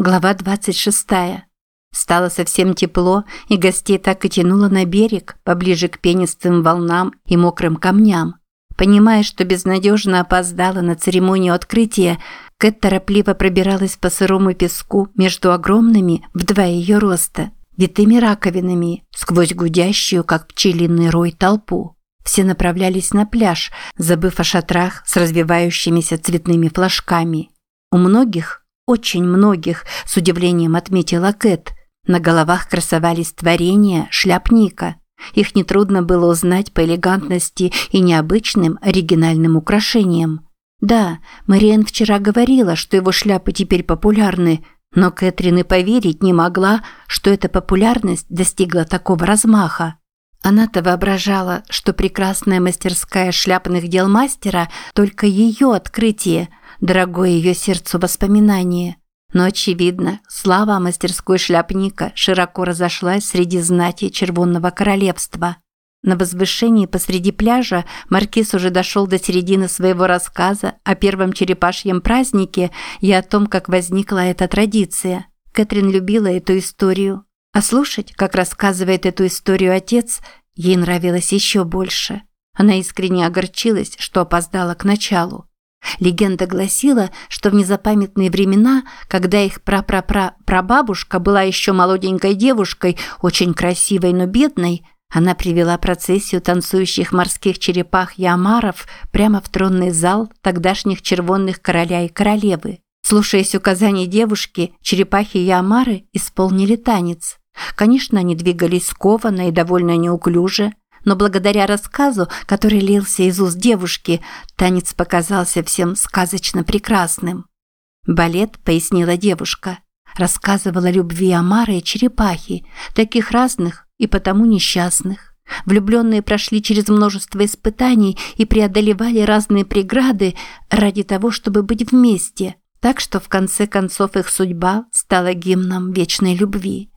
Глава 26. Стало совсем тепло, и гостей так и тянуло на берег, поближе к пенистым волнам и мокрым камням. Понимая, что безнадежно опоздала на церемонию открытия, Кэт торопливо пробиралась по сырому песку между огромными, в два ее роста, витыми раковинами, сквозь гудящую, как пчелиный рой, толпу. Все направлялись на пляж, забыв о шатрах с развивающимися цветными флажками. У многих очень многих, с удивлением отметила Кэт. На головах красовались творения шляпника. Их нетрудно было узнать по элегантности и необычным оригинальным украшениям. Да, Мариэн вчера говорила, что его шляпы теперь популярны, но Кэтрин и поверить не могла, что эта популярность достигла такого размаха. Она-то воображала, что прекрасная мастерская шляпных дел мастера – только ее открытие, дорогое ее сердцу воспоминание. Но, очевидно, слава о мастерской шляпника широко разошлась среди знати Червонного Королевства. На возвышении посреди пляжа Маркиз уже дошел до середины своего рассказа о первом черепашьем празднике и о том, как возникла эта традиция. Кэтрин любила эту историю. А слушать, как рассказывает эту историю отец, ей нравилось еще больше. Она искренне огорчилась, что опоздала к началу. Легенда гласила, что в незапамятные времена, когда их пра-пра-пра-прабабушка была еще молоденькой девушкой, очень красивой, но бедной, она привела процессию танцующих морских черепах и омаров прямо в тронный зал тогдашних червонных короля и королевы. Слушаясь указаний девушки, черепахи и омары исполнили танец. Конечно, они двигались скованно и довольно неуклюже, но благодаря рассказу, который лился из уст девушки, танец показался всем сказочно прекрасным. «Балет», – пояснила девушка, – рассказывала любви Амары и черепахи, таких разных и потому несчастных. Влюбленные прошли через множество испытаний и преодолевали разные преграды ради того, чтобы быть вместе, так что в конце концов их судьба стала гимном вечной любви.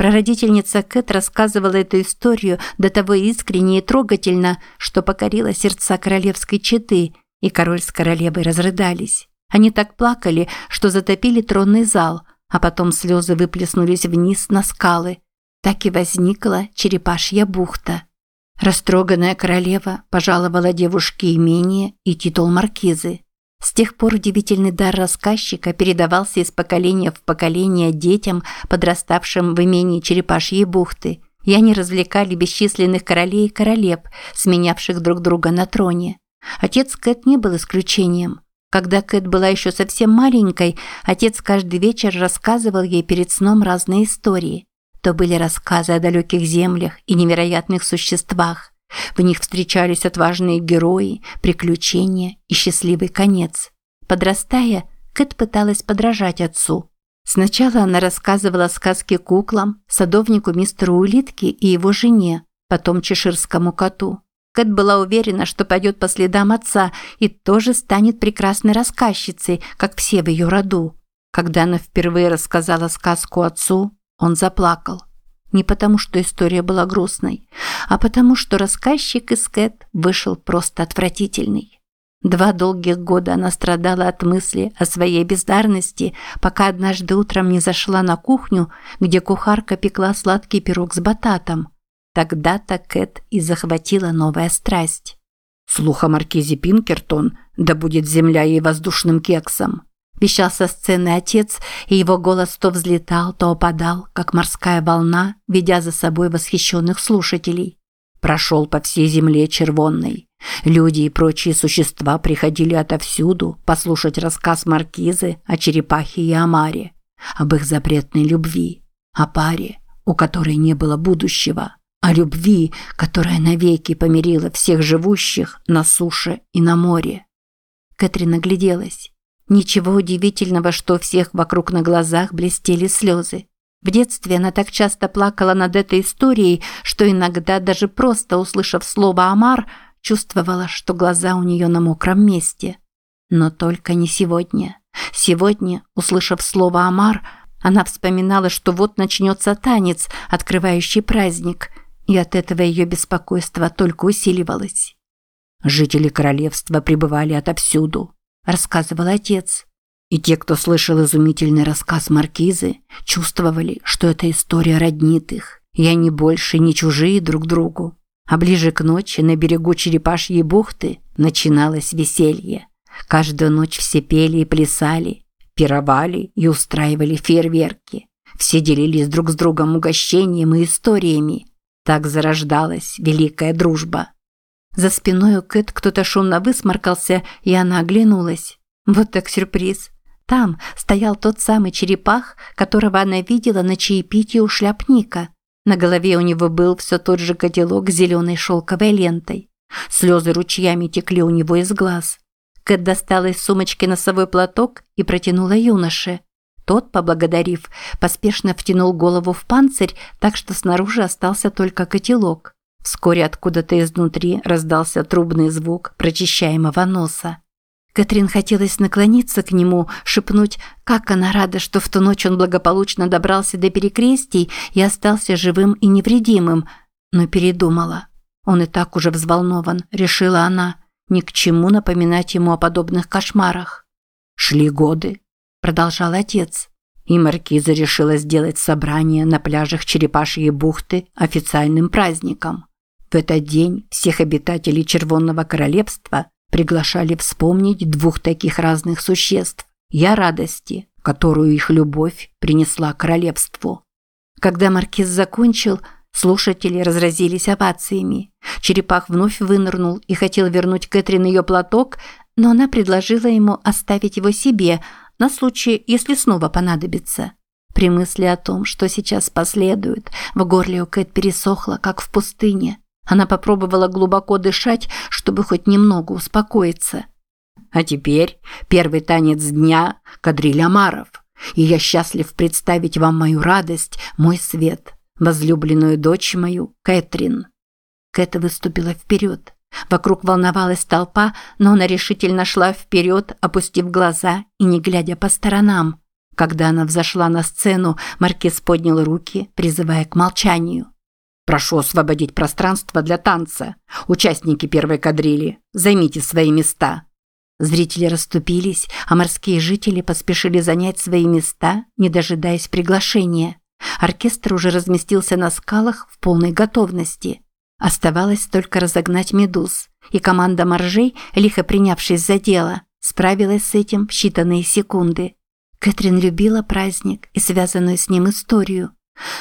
Прародительница Кэт рассказывала эту историю до того искренне и трогательно, что покорила сердца королевской четы, и король с королевой разрыдались. Они так плакали, что затопили тронный зал, а потом слезы выплеснулись вниз на скалы. Так и возникла черепашья бухта. Растроганная королева пожаловала девушке имение и титул маркизы. С тех пор удивительный дар рассказчика передавался из поколения в поколение детям, подраставшим в имении Черепашьей бухты, и они развлекали бесчисленных королей и королев, сменявших друг друга на троне. Отец Кэт не был исключением. Когда Кэт была еще совсем маленькой, отец каждый вечер рассказывал ей перед сном разные истории. То были рассказы о далеких землях и невероятных существах, в них встречались отважные герои, приключения и счастливый конец. Подрастая, Кэт пыталась подражать отцу. Сначала она рассказывала сказки куклам, садовнику мистеру Улитке и его жене, потом чеширскому коту. Кэт была уверена, что пойдет по следам отца и тоже станет прекрасной рассказчицей, как все в ее роду. Когда она впервые рассказала сказку отцу, он заплакал. Не потому, что история была грустной, а потому, что рассказчик из Кэт вышел просто отвратительный. Два долгих года она страдала от мысли о своей бездарности, пока однажды утром не зашла на кухню, где кухарка пекла сладкий пирог с бататом. Тогда-то Кэт и захватила новая страсть. Слух о маркизе Пинкертон, да будет земля ей воздушным кексом, Вещал со сцены отец, и его голос то взлетал, то опадал, как морская волна, ведя за собой восхищенных слушателей. Прошел по всей земле червонной. Люди и прочие существа приходили отовсюду послушать рассказ маркизы о черепахе и омаре, об их запретной любви, о паре, у которой не было будущего, о любви, которая навеки помирила всех живущих на суше и на море. Кэтрин огляделась. Ничего удивительного, что у всех вокруг на глазах блестели слезы. В детстве она так часто плакала над этой историей, что иногда, даже просто услышав слово «Амар», чувствовала, что глаза у нее на мокром месте. Но только не сегодня. Сегодня, услышав слово «Амар», она вспоминала, что вот начнется танец, открывающий праздник, и от этого ее беспокойство только усиливалось. Жители королевства прибывали отовсюду. – рассказывал отец. И те, кто слышал изумительный рассказ Маркизы, чувствовали, что эта история роднит их, и они больше не чужие друг другу. А ближе к ночи на берегу Черепашьей бухты начиналось веселье. Каждую ночь все пели и плясали, пировали и устраивали фейерверки. Все делились друг с другом угощением и историями. Так зарождалась великая дружба. За спиной у Кэт кто-то шумно высморкался, и она оглянулась. Вот так сюрприз. Там стоял тот самый черепах, которого она видела на чаепитии у шляпника. На голове у него был все тот же котелок с зеленой шелковой лентой. Слезы ручьями текли у него из глаз. Кэт достала из сумочки носовой платок и протянула юноше. Тот, поблагодарив, поспешно втянул голову в панцирь, так что снаружи остался только котелок. Вскоре откуда-то изнутри раздался трубный звук прочищаемого носа. Кэтрин хотелось наклониться к нему, шепнуть, как она рада, что в ту ночь он благополучно добрался до перекрестий и остался живым и невредимым, но передумала. Он и так уже взволнован, решила она, ни к чему напоминать ему о подобных кошмарах. Шли годы, продолжал отец, и маркиза решила сделать собрание на пляжах Черепашьей бухты официальным праздником. В этот день всех обитателей Червонного королевства приглашали вспомнить двух таких разных существ я радости, которую их любовь принесла королевству. Когда маркиз закончил, слушатели разразились овациями. Черепах вновь вынырнул и хотел вернуть Кэтрин ее платок, но она предложила ему оставить его себе на случай, если снова понадобится. При мысли о том, что сейчас последует, в горле у Кэт пересохло, как в пустыне. Она попробовала глубоко дышать, чтобы хоть немного успокоиться. А теперь первый танец дня – кадриль Амаров. И я счастлив представить вам мою радость, мой свет, возлюбленную дочь мою, Кэтрин. Кэт выступила вперед. Вокруг волновалась толпа, но она решительно шла вперед, опустив глаза и не глядя по сторонам. Когда она взошла на сцену, Маркиз поднял руки, призывая к молчанию. Прошу освободить пространство для танца. Участники первой кадрили, займите свои места. Зрители расступились, а морские жители поспешили занять свои места, не дожидаясь приглашения. Оркестр уже разместился на скалах в полной готовности. Оставалось только разогнать медуз, и команда моржей, лихо принявшись за дело, справилась с этим в считанные секунды. Кэтрин любила праздник и связанную с ним историю.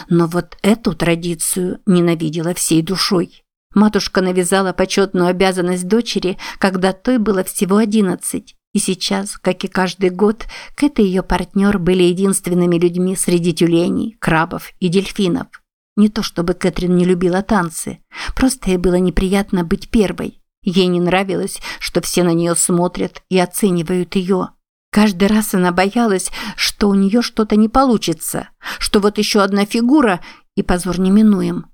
Но вот эту традицию ненавидела всей душой. Матушка навязала почетную обязанность дочери, когда той было всего одиннадцать. И сейчас, как и каждый год, Кэт и ее партнер были единственными людьми среди тюленей, крабов и дельфинов. Не то чтобы Кэтрин не любила танцы, просто ей было неприятно быть первой. Ей не нравилось, что все на нее смотрят и оценивают ее. Каждый раз она боялась, что у нее что-то не получится, что вот еще одна фигура и позор неминуем.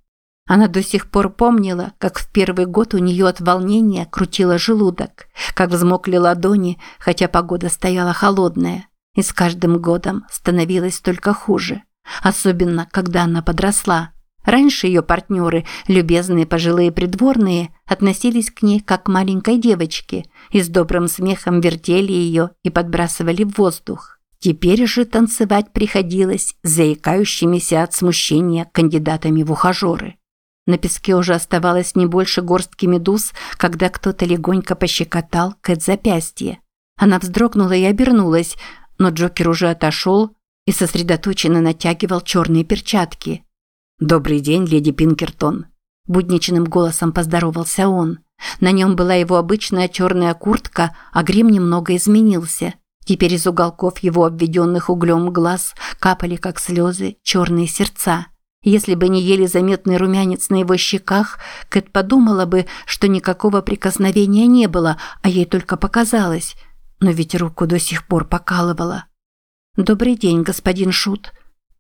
Она до сих пор помнила, как в первый год у нее от волнения крутило желудок, как взмокли ладони, хотя погода стояла холодная, и с каждым годом становилось только хуже, особенно когда она подросла. Раньше ее партнеры, любезные пожилые придворные, относились к ней как к маленькой девочке и с добрым смехом вертели ее и подбрасывали в воздух. Теперь же танцевать приходилось заикающимися от смущения кандидатами в ухажеры. На песке уже оставалось не больше горстки медуз, когда кто-то легонько пощекотал Кэт запястье. Она вздрогнула и обернулась, но Джокер уже отошел и сосредоточенно натягивал черные перчатки. «Добрый день, леди Пинкертон», – будничным голосом поздоровался он. На нем была его обычная черная куртка, а грим немного изменился. Теперь из уголков его обведенных углем глаз капали, как слезы, черные сердца. Если бы не еле заметный румянец на его щеках, Кэт подумала бы, что никакого прикосновения не было, а ей только показалось. Но ведь руку до сих пор покалывала. «Добрый день, господин Шут».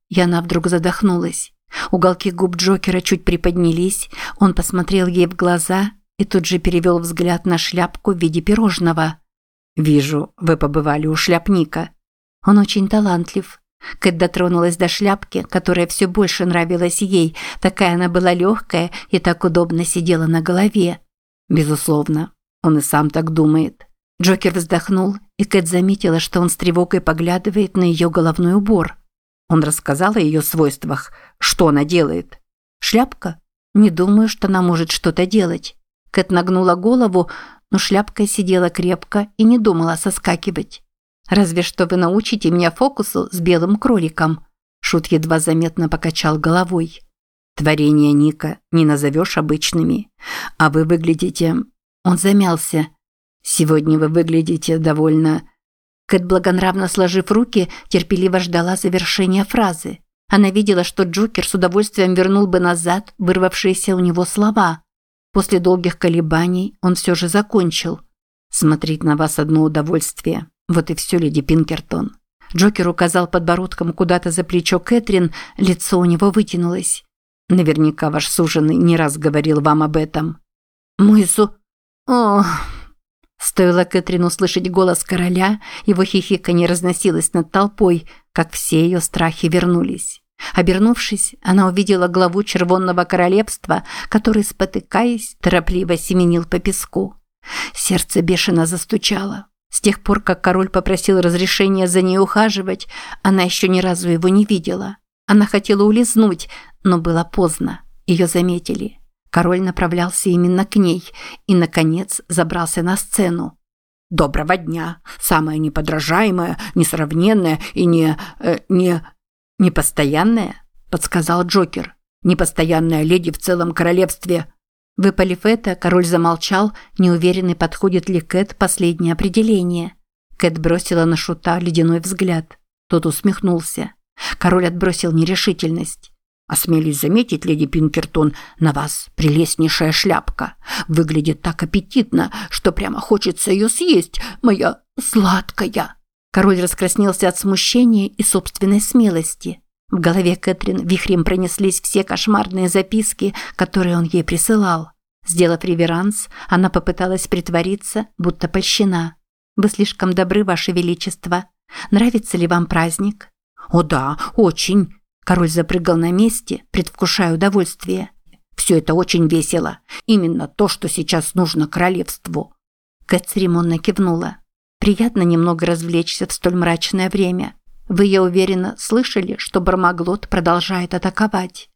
Яна вдруг задохнулась. Уголки губ Джокера чуть приподнялись, он посмотрел ей в глаза и тут же перевел взгляд на шляпку в виде пирожного. «Вижу, вы побывали у шляпника». Он очень талантлив. Кэт дотронулась до шляпки, которая все больше нравилась ей, такая она была легкая и так удобно сидела на голове. Безусловно, он и сам так думает. Джокер вздохнул, и Кэт заметила, что он с тревогой поглядывает на ее головной убор. Он рассказал о ее свойствах. Что она делает? Шляпка? Не думаю, что она может что-то делать. Кэт нагнула голову, но шляпка сидела крепко и не думала соскакивать. «Разве что вы научите меня фокусу с белым кроликом», Шут едва заметно покачал головой. «Творение Ника не назовешь обычными, а вы выглядите...» Он замялся. «Сегодня вы выглядите довольно...» Кэт, благонравно сложив руки, терпеливо ждала завершения фразы. Она видела, что Джокер с удовольствием вернул бы назад вырвавшиеся у него слова. После долгих колебаний он все же закончил. «Смотреть на вас одно удовольствие. Вот и все, леди Пинкертон». Джокер указал подбородком куда-то за плечо Кэтрин, лицо у него вытянулось. «Наверняка ваш суженый не раз говорил вам об этом». «Мой су... Ох...» Стоило Кэтрин услышать голос короля, его хихиканье разносилось над толпой, как все ее страхи вернулись. Обернувшись, она увидела главу Червонного Королевства, который, спотыкаясь, торопливо семенил по песку. Сердце бешено застучало. С тех пор, как король попросил разрешения за ней ухаживать, она еще ни разу его не видела. Она хотела улизнуть, но было поздно. Ее заметили. Король направлялся именно к ней и, наконец, забрался на сцену. «Доброго дня! Самая неподражаемая, несравненная и не... Э, не... непостоянная?» – подсказал Джокер. «Непостоянная леди в целом королевстве». Выпалив это, король замолчал, неуверенный, подходит ли Кэт последнее определение. Кэт бросила на Шута ледяной взгляд. Тот усмехнулся. Король отбросил нерешительность. «Осмелюсь заметить, леди Пинкертон, на вас прелестнейшая шляпка. Выглядит так аппетитно, что прямо хочется ее съесть, моя сладкая». Король раскраснелся от смущения и собственной смелости. В голове Кэтрин вихрем пронеслись все кошмарные записки, которые он ей присылал. Сделав реверанс, она попыталась притвориться, будто польщена. «Вы слишком добры, Ваше Величество. Нравится ли вам праздник?» «О да, очень!» Король запрыгал на месте, предвкушая удовольствие. «Все это очень весело. Именно то, что сейчас нужно королевству». Кэт церемонно кивнула. «Приятно немного развлечься в столь мрачное время. Вы, я уверена, слышали, что Бармаглот продолжает атаковать?»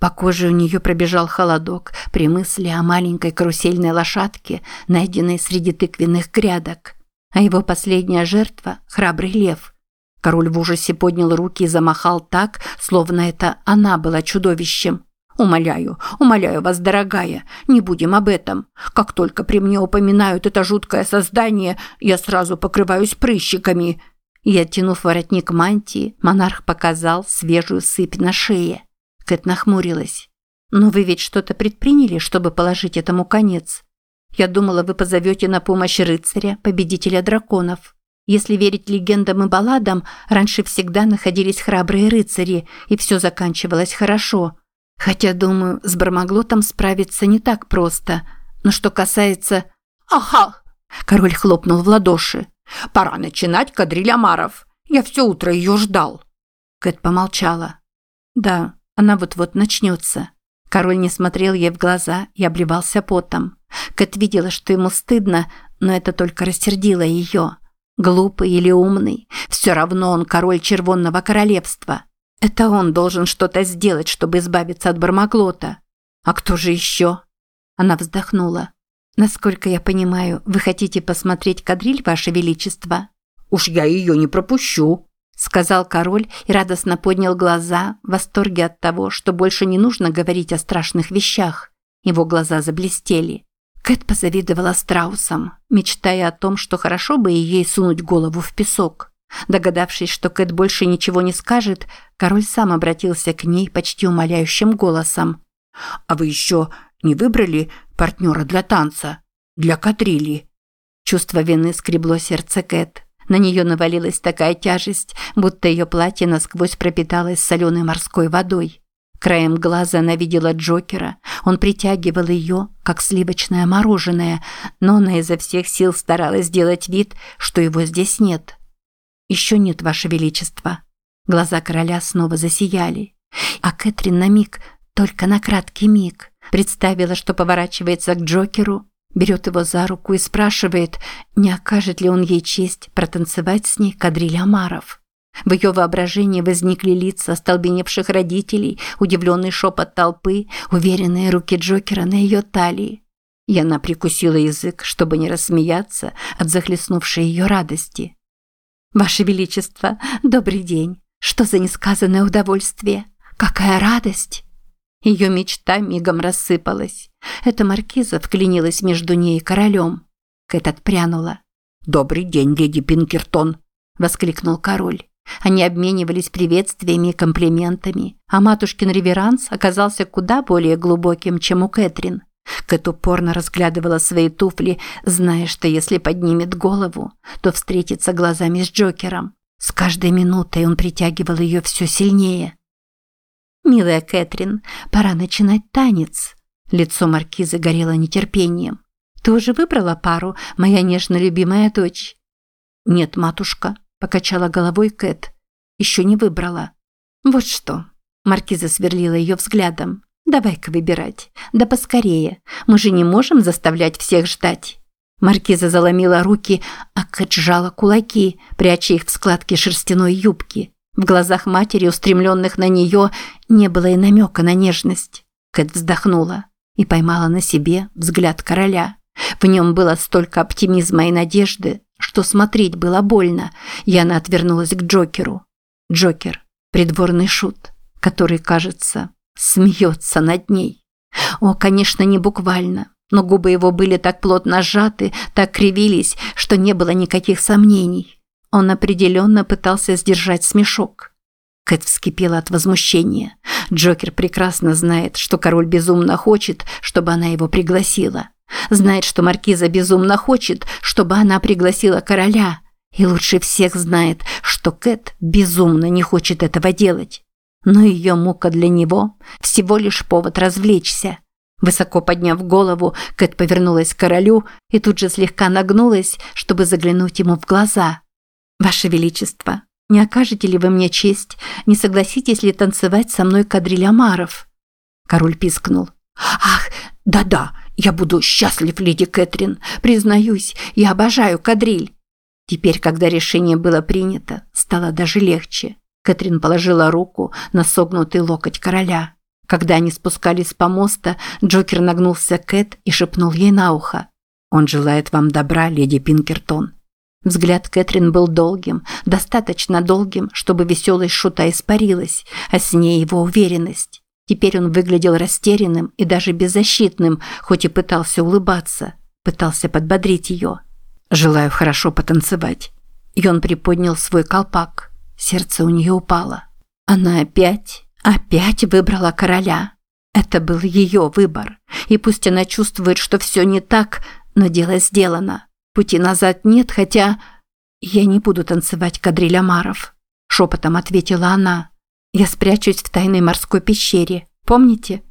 По коже у нее пробежал холодок при мысли о маленькой карусельной лошадке, найденной среди тыквенных грядок. А его последняя жертва – храбрый лев – Король в ужасе поднял руки и замахал так, словно это она была чудовищем. «Умоляю, умоляю вас, дорогая, не будем об этом. Как только при мне упоминают это жуткое создание, я сразу покрываюсь прыщиками». И, оттянув воротник мантии, монарх показал свежую сыпь на шее. Кэт нахмурилась. «Но вы ведь что-то предприняли, чтобы положить этому конец? Я думала, вы позовете на помощь рыцаря, победителя драконов». Если верить легендам и балладам, раньше всегда находились храбрые рыцари, и все заканчивалось хорошо. Хотя, думаю, с Бармаглотом справиться не так просто. Но что касается... «Ага!» – король хлопнул в ладоши. «Пора начинать кадриль Амаров. Я все утро ее ждал». Кэт помолчала. «Да, она вот-вот начнется». Король не смотрел ей в глаза и обливался потом. Кэт видела, что ему стыдно, но это только рассердило ее. Глупый или умный, все равно он король Червонного Королевства. Это он должен что-то сделать, чтобы избавиться от Бармаглота. А кто же еще? Она вздохнула. Насколько я понимаю, вы хотите посмотреть кадриль, Ваше Величество? Уж я ее не пропущу, сказал король и радостно поднял глаза в восторге от того, что больше не нужно говорить о страшных вещах. Его глаза заблестели. Кэт позавидовала страусам, мечтая о том, что хорошо бы ей сунуть голову в песок. Догадавшись, что Кэт больше ничего не скажет, король сам обратился к ней почти умоляющим голосом. «А вы еще не выбрали партнера для танца? Для кадрили?» Чувство вины скребло сердце Кэт. На нее навалилась такая тяжесть, будто ее платье насквозь пропиталось соленой морской водой. Краем глаза она видела Джокера. Он притягивал ее, как сливочное мороженое, но она изо всех сил старалась сделать вид, что его здесь нет. «Еще нет, Ваше Величество». Глаза короля снова засияли. А Кэтрин на миг, только на краткий миг, представила, что поворачивается к Джокеру, берет его за руку и спрашивает, не окажет ли он ей честь протанцевать с ней кадриль Амаров. В ее воображении возникли лица остолбеневших родителей, удивленный шепот толпы, уверенные руки Джокера на ее талии. И она прикусила язык, чтобы не рассмеяться от захлестнувшей ее радости. «Ваше Величество, добрый день! Что за несказанное удовольствие! Какая радость!» Ее мечта мигом рассыпалась. Эта маркиза вклинилась между ней и королем. Кэт отпрянула. «Добрый день, леди Пинкертон!» – воскликнул король. Они обменивались приветствиями и комплиментами, а матушкин реверанс оказался куда более глубоким, чем у Кэтрин. Кэт упорно разглядывала свои туфли, зная, что если поднимет голову, то встретится глазами с Джокером. С каждой минутой он притягивал ее все сильнее. «Милая Кэтрин, пора начинать танец». Лицо маркизы горело нетерпением. «Ты уже выбрала пару, моя нежно любимая дочь?» «Нет, матушка», покачала головой Кэт. Еще не выбрала. Вот что. Маркиза сверлила ее взглядом. Давай-ка выбирать. Да поскорее. Мы же не можем заставлять всех ждать. Маркиза заломила руки, а Кэт сжала кулаки, пряча их в складки шерстяной юбки. В глазах матери, устремленных на нее, не было и намека на нежность. Кэт вздохнула и поймала на себе взгляд короля. В нем было столько оптимизма и надежды, что смотреть было больно, и она отвернулась к Джокеру. Джокер – придворный шут, который, кажется, смеется над ней. О, конечно, не буквально, но губы его были так плотно сжаты, так кривились, что не было никаких сомнений. Он определенно пытался сдержать смешок. Кэт вскипела от возмущения. Джокер прекрасно знает, что король безумно хочет, чтобы она его пригласила. Знает, что маркиза безумно хочет, чтобы она пригласила короля. И лучше всех знает, что Кэт безумно не хочет этого делать. Но ее мука для него – всего лишь повод развлечься. Высоко подняв голову, Кэт повернулась к королю и тут же слегка нагнулась, чтобы заглянуть ему в глаза. «Ваше Величество, не окажете ли вы мне честь, не согласитесь ли танцевать со мной кадриль Амаров?» Король пискнул. «Ах, да-да, я буду счастлив, леди Кэтрин. Признаюсь, я обожаю кадриль». Теперь, когда решение было принято, стало даже легче. Кэтрин положила руку на согнутый локоть короля. Когда они спускались с помоста, Джокер нагнулся к Кэт и шепнул ей на ухо. «Он желает вам добра, леди Пинкертон». Взгляд Кэтрин был долгим, достаточно долгим, чтобы веселость шута испарилась, а с ней его уверенность. Теперь он выглядел растерянным и даже беззащитным, хоть и пытался улыбаться, пытался подбодрить ее. «Желаю хорошо потанцевать». И он приподнял свой колпак. Сердце у нее упало. Она опять, опять выбрала короля. Это был ее выбор. И пусть она чувствует, что все не так, но дело сделано. Пути назад нет, хотя... «Я не буду танцевать кадриль Амаров», – шепотом ответила она. Я спрячусь в тайной морской пещере. Помните?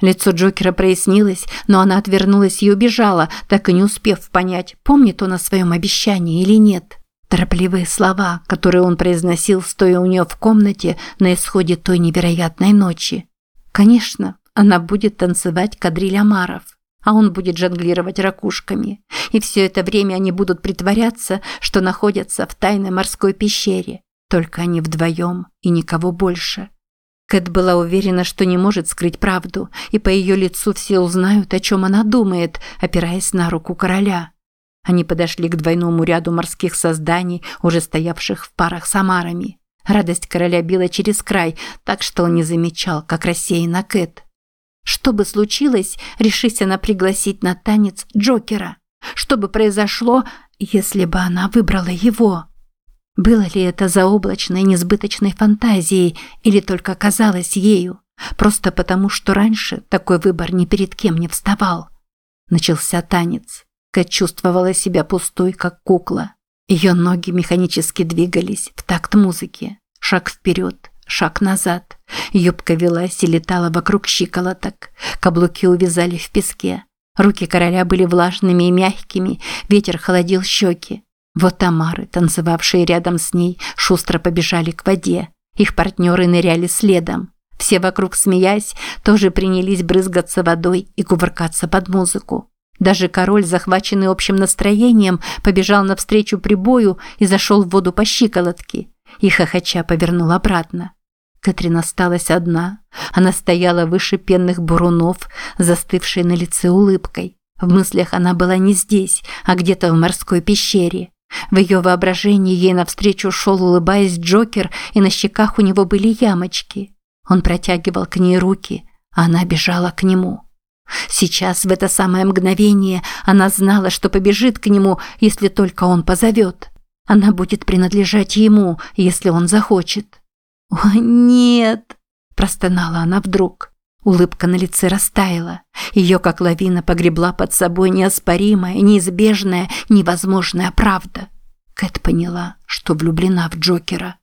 Лицо Джокера прояснилось, но она отвернулась и убежала, так и не успев понять, помнит он о своем обещании или нет. Торопливые слова, которые он произносил, стоя у нее в комнате на исходе той невероятной ночи. Конечно, она будет танцевать кадриль Амаров, а он будет жонглировать ракушками. И все это время они будут притворяться, что находятся в тайной морской пещере. Только они вдвоем и никого больше. Кэт была уверена, что не может скрыть правду, и по ее лицу все узнают, о чем она думает, опираясь на руку короля. Они подошли к двойному ряду морских созданий, уже стоявших в парах с омарами. Радость короля била через край, так что он не замечал, как рассеяна Кэт. Что бы случилось, решись она пригласить на танец Джокера? Что бы произошло, если бы она выбрала его? Было ли это заоблачной несбыточной фантазией или только казалось ею? Просто потому, что раньше такой выбор ни перед кем не вставал. Начался танец. Кэт чувствовала себя пустой, как кукла. Ее ноги механически двигались в такт музыки. Шаг вперед, шаг назад. Юбка велась и летала вокруг щиколоток. Каблуки увязали в песке. Руки короля были влажными и мягкими, ветер холодил щеки. Вот Тамары, танцевавшие рядом с ней, шустро побежали к воде. Их партнеры ныряли следом. Все вокруг, смеясь, тоже принялись брызгаться водой и кувыркаться под музыку. Даже король, захваченный общим настроением, побежал навстречу прибою и зашел в воду по щиколотке. И хохоча повернул обратно. Кэтрин осталась одна. Она стояла выше пенных бурунов, застывшей на лице улыбкой. В мыслях она была не здесь, а где-то в морской пещере. В ее воображении ей навстречу шел, улыбаясь, Джокер, и на щеках у него были ямочки. Он протягивал к ней руки, а она бежала к нему. Сейчас, в это самое мгновение, она знала, что побежит к нему, если только он позовет. Она будет принадлежать ему, если он захочет. «О, нет!» – простонала она вдруг. Улыбка на лице растаяла. Ее, как лавина, погребла под собой неоспоримая, неизбежная, невозможная правда. Кэт поняла, что влюблена в Джокера.